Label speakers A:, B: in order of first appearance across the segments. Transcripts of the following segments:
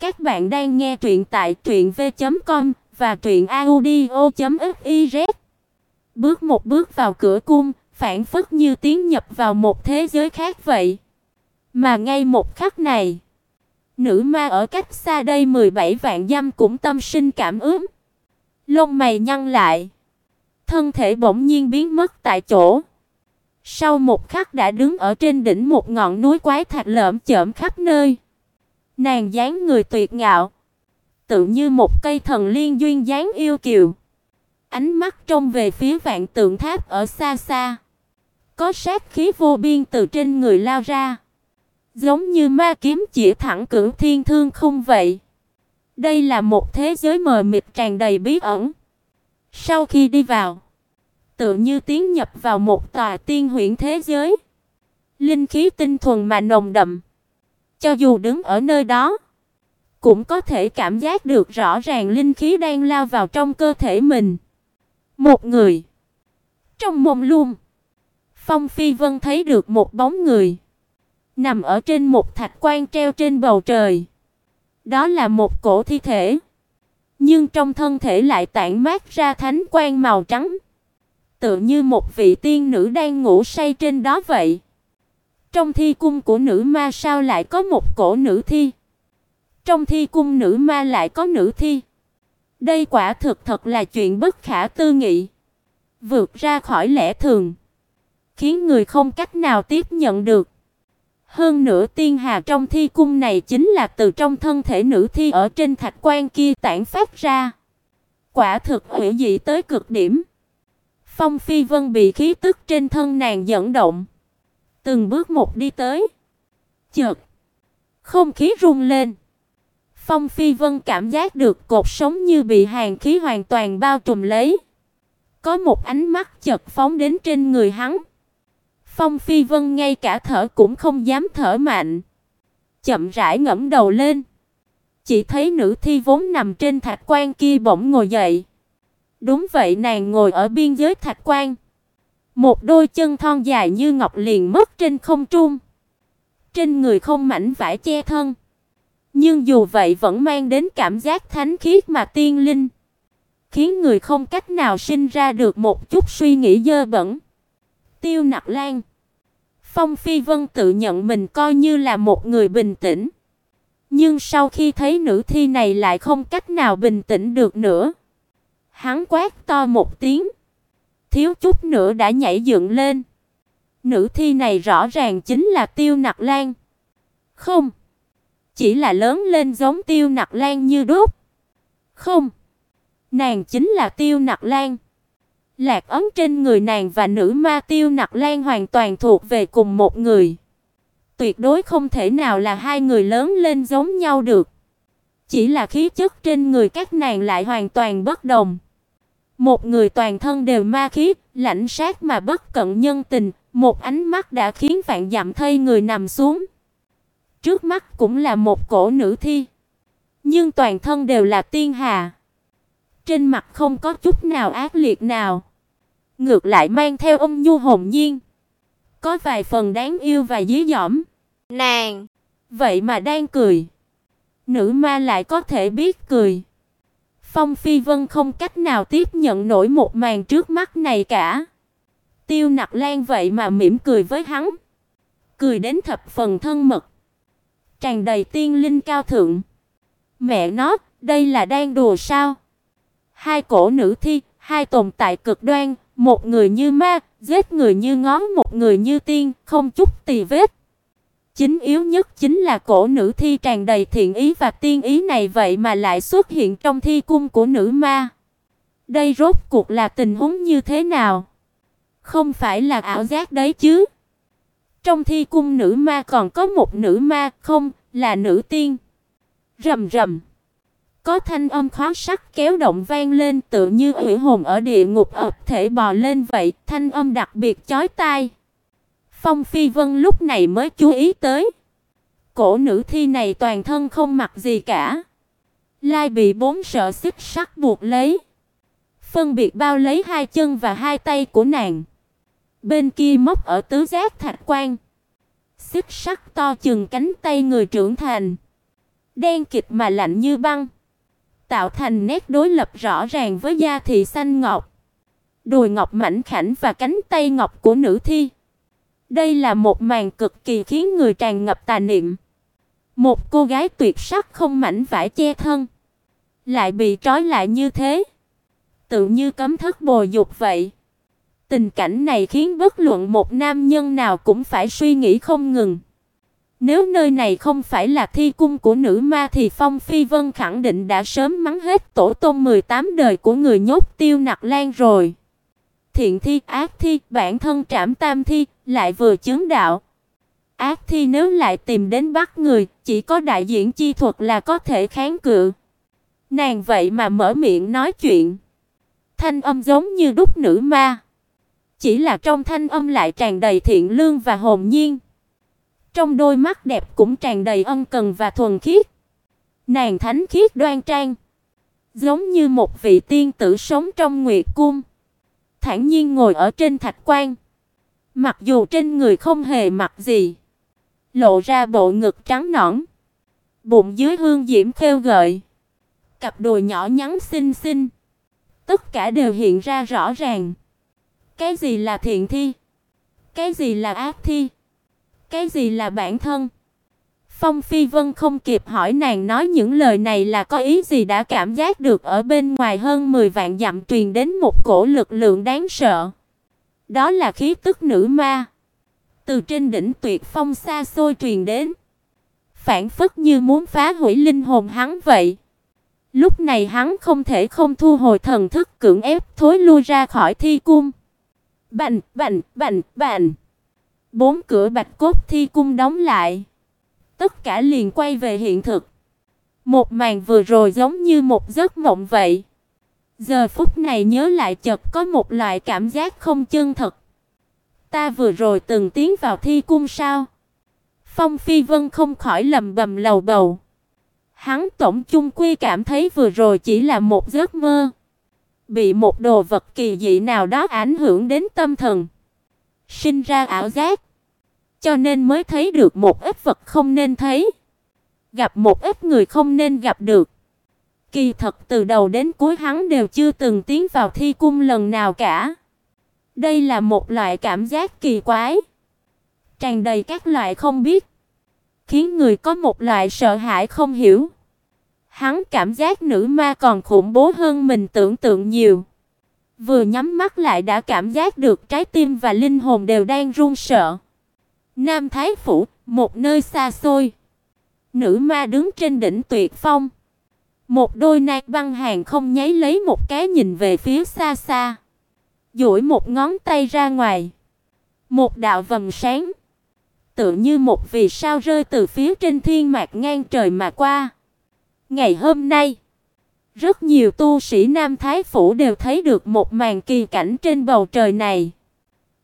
A: Các bạn đang nghe truyện tại truyệnv.com và truyệnaudio.fiz. Bước một bước vào cửa cung, phản phất như tiến nhập vào một thế giới khác vậy. Mà ngay một khắc này, nữ ma ở cách xa đây 17 vạn dặm cũng tâm sinh cảm ứng. Lông mày nhăn lại, thân thể bỗng nhiên biến mất tại chỗ. Sau một khắc đã đứng ở trên đỉnh một ngọn núi quái thạch lởm chởm khắp nơi. Nàng dáng người tuyệt ngạo, tự như một cây thần liên duyên dáng yêu kiều. Ánh mắt trông về phía vạn tượng tháp ở xa xa, có sát khí vô biên từ trên người lao ra, giống như ma kiếm chỉ thẳng cửu thiên thương không vậy. Đây là một thế giới mờ mịt tràn đầy bí ẩn. Sau khi đi vào, tựa như tiến nhập vào một tòa tiên huyễn thế giới. Linh khí tinh thuần mà nồng đậm. Cho dù đứng ở nơi đó, cũng có thể cảm giác được rõ ràng linh khí đang lao vào trong cơ thể mình. Một người. Trong mông lung, Phong Phi Vân thấy được một bóng người nằm ở trên một thạch quan treo trên bầu trời. Đó là một cổ thi thể, nhưng trong thân thể lại tản mát ra thánh quang màu trắng, tựa như một vị tiên nữ đang ngủ say trên đó vậy. Trong thi cung của nữ ma sao lại có một cổ nữ thi? Trong thi cung nữ ma lại có nữ thi? Đây quả thực thật là chuyện bất khả tư nghị, vượt ra khỏi lẽ thường, khiến người không cách nào tiếp nhận được. Hơn nữa tiên hà trong thi cung này chính là từ trong thân thể nữ thi ở trên thạch quan kia tản phát ra. Quả thực hủy dị tới cực điểm. Phong Phi Vân bị khí tức trên thân nàng dẫn động, từng bước một đi tới. Chợt, không khí rung lên. Phong Phi Vân cảm giác được cột sống như bị hàn khí hoàn toàn bao trùm lấy. Có một ánh mắt chợt phóng đến trên người hắn. Phong Phi Vân ngay cả thở cũng không dám thở mạnh. Chậm rãi ngẩng đầu lên, chỉ thấy nữ thi vốn nằm trên thạch quan kia bỗng ngồi dậy. Đúng vậy, nàng ngồi ở biên giới thạch quan. Một đôi chân thon dài như ngọc liền mất trên không trung. Trên người không mảnh vải che thân, nhưng dù vậy vẫn mang đến cảm giác thánh khiết mà tiên linh, khiến người không cách nào sinh ra được một chút suy nghĩ dơ bẩn. Tiêu Nặc Lan. Phong Phi Vân tự nhận mình coi như là một người bình tĩnh, nhưng sau khi thấy nữ thi này lại không cách nào bình tĩnh được nữa. Hắn quát to một tiếng, thiếu chút nữa đã nhảy dựng lên. Nữ thi này rõ ràng chính là Tiêu Nặc Lan. Không, chỉ là lớn lên giống Tiêu Nặc Lan như đúc. Không, nàng chính là Tiêu Nặc Lan. Lạc ấn trên người nàng và nữ ma tiêu nặc lan hoàn toàn thuộc về cùng một người. Tuyệt đối không thể nào là hai người lớn lên giống nhau được. Chỉ là khí chất trên người các nàng lại hoàn toàn bất đồng. Một người toàn thân đều ma khí, lạnh sát mà bất cận nhân tình, một ánh mắt đã khiến vạn dặm thây người nằm xuống. Trước mắt cũng là một cổ nữ thi, nhưng toàn thân đều là tiên hà. Trên mặt không có chút nào ác liệt nào ngược lại mang theo ôn nhu hồn nhiên, có vài phần đáng yêu và dí dỏm. Nàng, vậy mà đang cười. Nữ ma lại có thể biết cười. Phong Phi Vân không cách nào tiếp nhận nổi một màn trước mắt này cả. Tiêu Nặc Lan vậy mà mỉm cười với hắn, cười đến thập phần thân mật, tràn đầy tiên linh cao thượng. Mẹ nó, đây là đang đùa sao? Hai cổ nữ thi, hai tồn tại cực đoan, một người như ma, giết người như ngó, một người như tiên, không chút tì vết. Chính yếu nhất chính là cổ nữ thi tràn đầy thiện ý và tiên ý này vậy mà lại xuất hiện trong thi cung của nữ ma. Đây rốt cuộc là tình huống như thế nào? Không phải là ảo giác đấy chứ? Trong thi cung nữ ma còn có một nữ ma, không, là nữ tiên. Rầm rầm. Có thanh âm khó sắc kéo động vang lên tự như hủy hồn ở địa ngục ập thể bò lên vậy, thanh âm đặc biệt chói tai. Phong Phi Vân lúc này mới chú ý tới. Cổ nữ thi này toàn thân không mặc gì cả. Lai bị bốn sợ xích sắt buộc lấy. Phân biệt bao lấy hai chân và hai tay của nàng. Bên kia móc ở tứ giác thạch quan. Xích sắt to chừng cánh tay người trưởng thành đen kịt mà lạnh như băng, tạo thành nét đối lập rõ ràng với da thị xanh ngọc, đùi ngọc mảnh khảnh và cánh tay ngọc của nữ thi. Đây là một màn cực kỳ khiến người tràn ngập tà niệm. Một cô gái tuyệt sắc không mảnh vải che thân, lại bị trói lại như thế, tự như cấm thức bồi dục vậy. Tình cảnh này khiến bất luận một nam nhân nào cũng phải suy nghĩ không ngừng. Nếu nơi này không phải là thi cung của nữ ma thì Phong Phi Vân khẳng định đã sớm mắng hết tổ tông 18 đời của người nhốt Tiêu Nặc Lan rồi. Thiện thi, ác thi, bản thân trảm tam thi, lại vừa chứng đạo. Ác thi nếu lại tìm đến bắt người, chỉ có đại diện chi thuật là có thể kháng cự. Nàng vậy mà mở miệng nói chuyện. Thanh âm giống như đúc nữ ma. Chỉ là trong thanh âm lại tràn đầy thiện lương và hồn nhiên. Trong đôi mắt đẹp cũng tràn đầy ân cần và thuần khiết. Nàng thánh khiết đoan trang, giống như một vị tiên tử sống trong nguyệt cung, thản nhiên ngồi ở trên thạch quan. Mặc dù trên người không hề mặc gì, lộ ra bộ ngực trắng nõn, bụng dưới hương diễm khêu gợi, cặp đùi nhỏ nhắn xinh xinh, tất cả đều hiện ra rõ ràng. Cái gì là thiện thi? Cái gì là ác thi? Cái gì là bản thân? Phong Phi Vân không kịp hỏi nàng nói những lời này là có ý gì đã cảm giác được ở bên ngoài hơn 10 vạn dặm truyền đến một cổ lực lượng đáng sợ. Đó là khí tức nữ ma. Từ trên đỉnh tuyệt phong xa xôi truyền đến, phản phất như muốn phá hủy linh hồn hắn vậy. Lúc này hắn không thể không thu hồi thần thức cưỡng ép thối lui ra khỏi thi cung. Bành, bành, bành, bành. Bốn cửa bạch cốt thi cung đóng lại. Tất cả liền quay về hiện thực. Một màn vừa rồi giống như một giấc mộng vậy. Giờ phút này nhớ lại chợt có một loại cảm giác không chân thật. Ta vừa rồi từng tiến vào thi cung sao? Phong Phi Vân không khỏi lầm bầm lầu bầu. Hắn tổng chung quy cảm thấy vừa rồi chỉ là một giấc mơ, bị một đồ vật kỳ dị nào đó ảnh hưởng đến tâm thần, sinh ra ảo giác, cho nên mới thấy được một ít vật không nên thấy, gặp một ít người không nên gặp được. Kỳ thật từ đầu đến cuối hắn đều chưa từng tiến vào thi cung lần nào cả. Đây là một loại cảm giác kỳ quái, tràn đầy các loại không biết, khiến người có một loại sợ hãi không hiểu. Hắn cảm giác nữ ma còn khủng bố hơn mình tưởng tượng nhiều. Vừa nhắm mắt lại đã cảm giác được trái tim và linh hồn đều đang run sợ. Nam Thái phủ, một nơi xa xôi. Nữ ma đứng trên đỉnh tuyệt phong. Một đôi nạc băng hàng không nháy lấy một cái nhìn về phía xa xa. Duỗi một ngón tay ra ngoài. Một đạo vầng sáng, Tự như một vì sao rơi từ phía trên thiên mạc ngang trời mà qua. Ngày hôm nay, rất nhiều tu sĩ Nam Thái phủ đều thấy được một màn kỳ cảnh trên bầu trời này.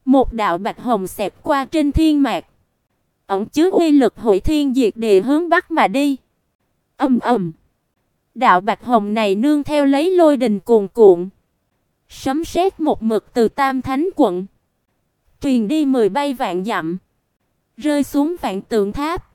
A: Một đạo bạch hồng xẹp qua trên thiên mạc, ẩn chứa uy lực hội thiên diệt địa hướng bắc mà đi. Ầm ầm. Đạo bạch hồng này nương theo lấy lôi đình cuồn cuộn, sấm sét một mực từ Tam Thánh quận. Truyền đi mười bay vạn dặm, rơi xuống vạn tượng tháp.